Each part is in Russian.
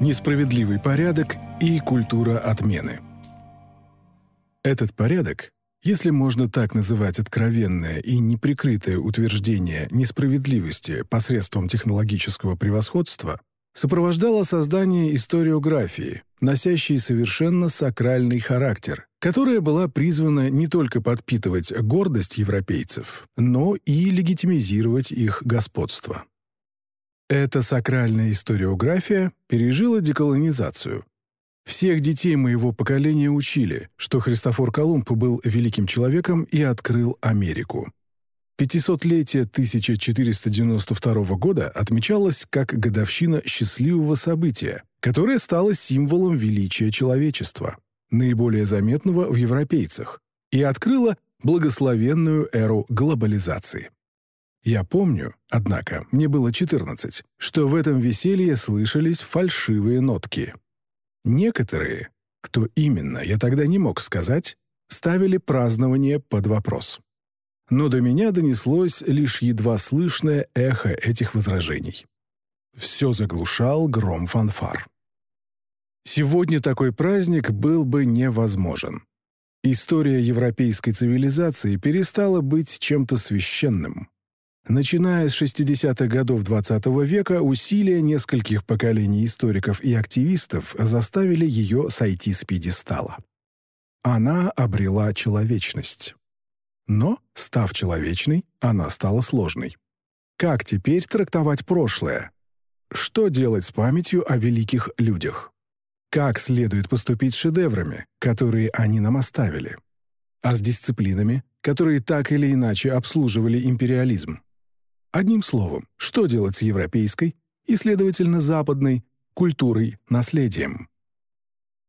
несправедливый порядок и культура отмены. Этот порядок, если можно так называть откровенное и неприкрытое утверждение несправедливости посредством технологического превосходства, сопровождало создание историографии, носящей совершенно сакральный характер, которая была призвана не только подпитывать гордость европейцев, но и легитимизировать их господство. Эта сакральная историография пережила деколонизацию. Всех детей моего поколения учили, что Христофор Колумб был великим человеком и открыл Америку. 500-летие 1492 года отмечалось как годовщина счастливого события, которое стало символом величия человечества, наиболее заметного в европейцах, и открыло благословенную эру глобализации. Я помню, однако, мне было 14, что в этом веселье слышались фальшивые нотки. Некоторые, кто именно, я тогда не мог сказать, ставили празднование под вопрос. Но до меня донеслось лишь едва слышное эхо этих возражений. Все заглушал гром фанфар. Сегодня такой праздник был бы невозможен. История европейской цивилизации перестала быть чем-то священным. Начиная с 60-х годов XX -го века усилия нескольких поколений историков и активистов заставили ее сойти с пьедестала. Она обрела человечность. Но, став человечной, она стала сложной. Как теперь трактовать прошлое? Что делать с памятью о великих людях? Как следует поступить с шедеврами, которые они нам оставили? А с дисциплинами, которые так или иначе обслуживали империализм? Одним словом, что делать с европейской и, следовательно, западной культурой, наследием?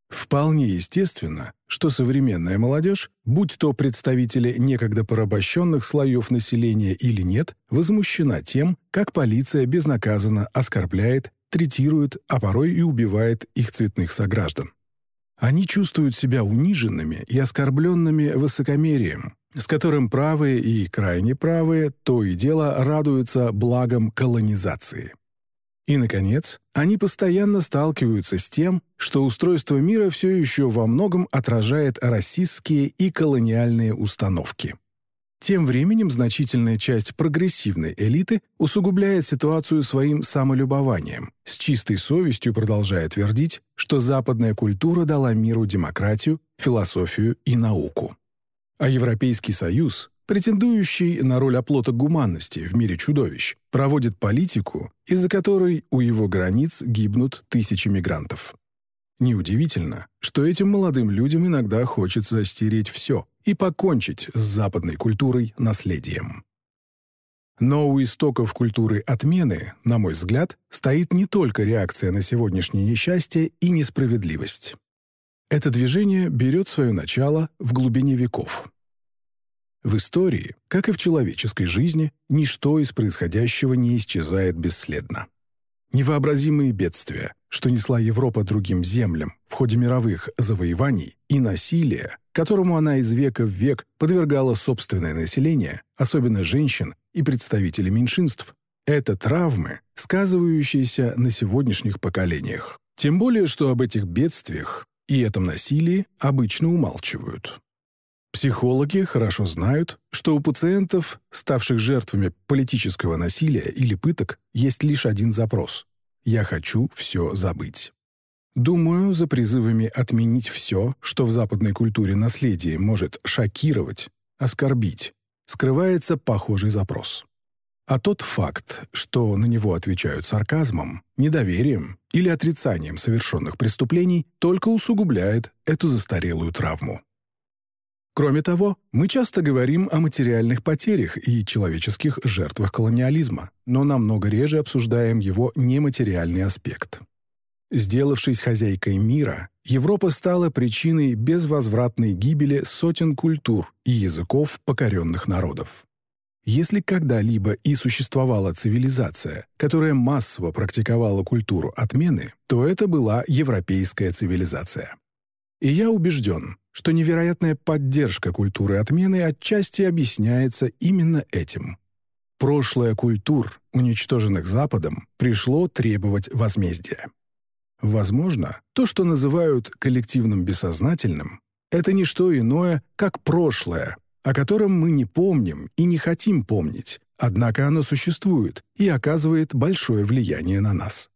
Вполне естественно, что современная молодежь, будь то представители некогда порабощенных слоев населения или нет, возмущена тем, как полиция безнаказанно оскорбляет, третирует, а порой и убивает их цветных сограждан. Они чувствуют себя униженными и оскорбленными высокомерием, с которым правые и крайне правые то и дело радуются благам колонизации. И, наконец, они постоянно сталкиваются с тем, что устройство мира все еще во многом отражает расистские и колониальные установки. Тем временем значительная часть прогрессивной элиты усугубляет ситуацию своим самолюбованием, с чистой совестью продолжая твердить, что западная культура дала миру демократию, философию и науку. А Европейский Союз, претендующий на роль оплота гуманности в мире чудовищ, проводит политику, из-за которой у его границ гибнут тысячи мигрантов. Неудивительно, что этим молодым людям иногда хочется стереть все и покончить с западной культурой наследием. Но у истоков культуры отмены, на мой взгляд, стоит не только реакция на сегодняшнее несчастье и несправедливость. Это движение берет свое начало в глубине веков. В истории, как и в человеческой жизни, ничто из происходящего не исчезает бесследно. Невообразимые бедствия, что несла Европа другим землям в ходе мировых завоеваний и насилия, которому она из века в век подвергала собственное население, особенно женщин и представителей меньшинств, это травмы, сказывающиеся на сегодняшних поколениях. Тем более, что об этих бедствиях и этом насилии обычно умалчивают. Психологи хорошо знают, что у пациентов, ставших жертвами политического насилия или пыток, есть лишь один запрос «Я хочу все забыть». Думаю, за призывами отменить все, что в западной культуре наследия может шокировать, оскорбить, скрывается похожий запрос. А тот факт, что на него отвечают сарказмом, недоверием или отрицанием совершенных преступлений, только усугубляет эту застарелую травму. Кроме того, мы часто говорим о материальных потерях и человеческих жертвах колониализма, но намного реже обсуждаем его нематериальный аспект. Сделавшись хозяйкой мира, Европа стала причиной безвозвратной гибели сотен культур и языков покоренных народов. Если когда-либо и существовала цивилизация, которая массово практиковала культуру отмены, то это была европейская цивилизация. И я убежден, что невероятная поддержка культуры отмены отчасти объясняется именно этим. Прошлое культур, уничтоженных Западом, пришло требовать возмездия. Возможно, то, что называют коллективным бессознательным, это не что иное, как прошлое, о котором мы не помним и не хотим помнить, однако оно существует и оказывает большое влияние на нас.